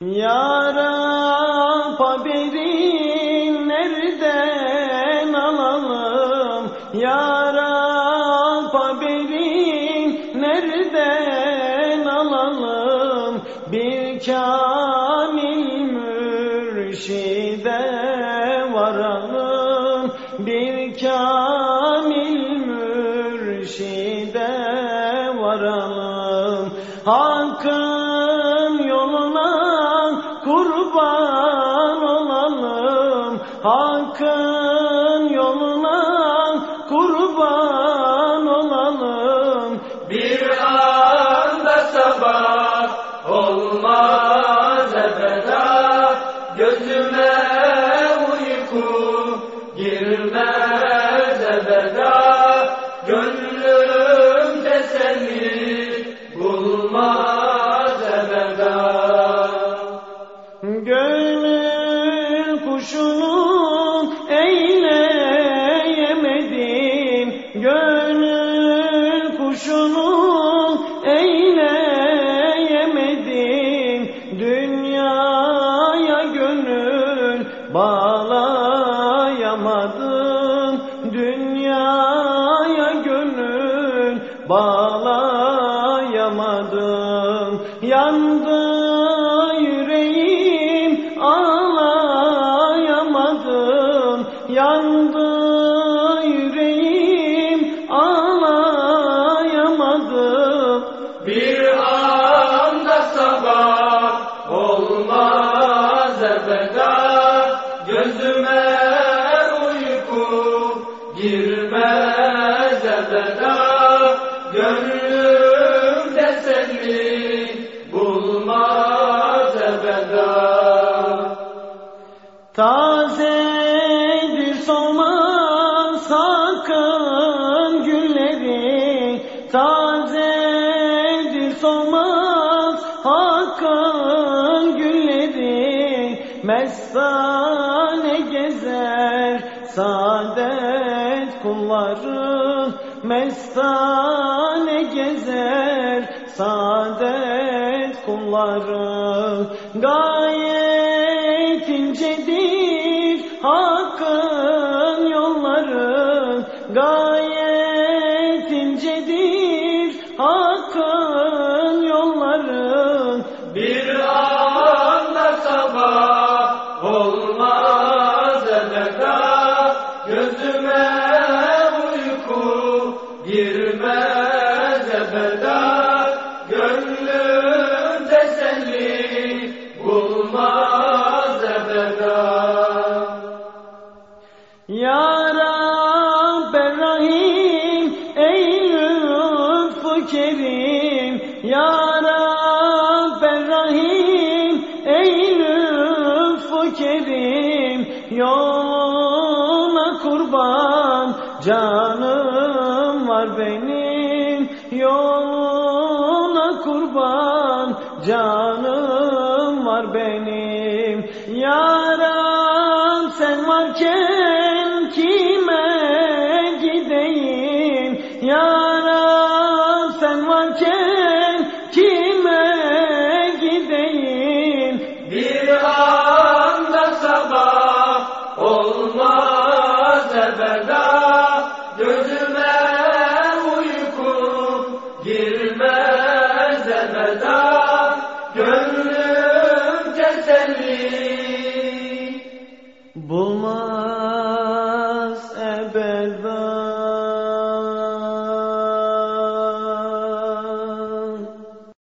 Ya Rab haberi nereden alalım? Ya Rab haberi nereden alalım? Bir kamil mürşide varalım. Bir kamil mürşide varalım. Hakkın Hakkın yoluna kurban olalım. Bir anda sabah olmaz ebeda Gözüme uyku girmez ebeda Gönlüm bağlayamadım Yandı yüreğim ağlayamadım. Yandı yüreğim ağlayamadım. Bir anda sabah olmaz ebeda Gözüme uyku girmez Tazedir solmaz sakın gülleri Tazedir solmaz hakkın gülleri Mestane gezer saadet kulları Mestane gezer saadet kulları Gayet incedir girmez ebeda Gönlüm teselli bulmaz ebeda. Ya Rabbi Rahim ey lütfu kerim. Ya Rabbi Rahim ey lütfu kerim. Yoluna kurban canım var benim Yoluna kurban canım var benim. Ya Rab sen varken kime gideyim? Ya Rab sen varken kime gideyim? Bir anda sabah olmaz ebeda ebeda Gönlüm teselli Bulmaz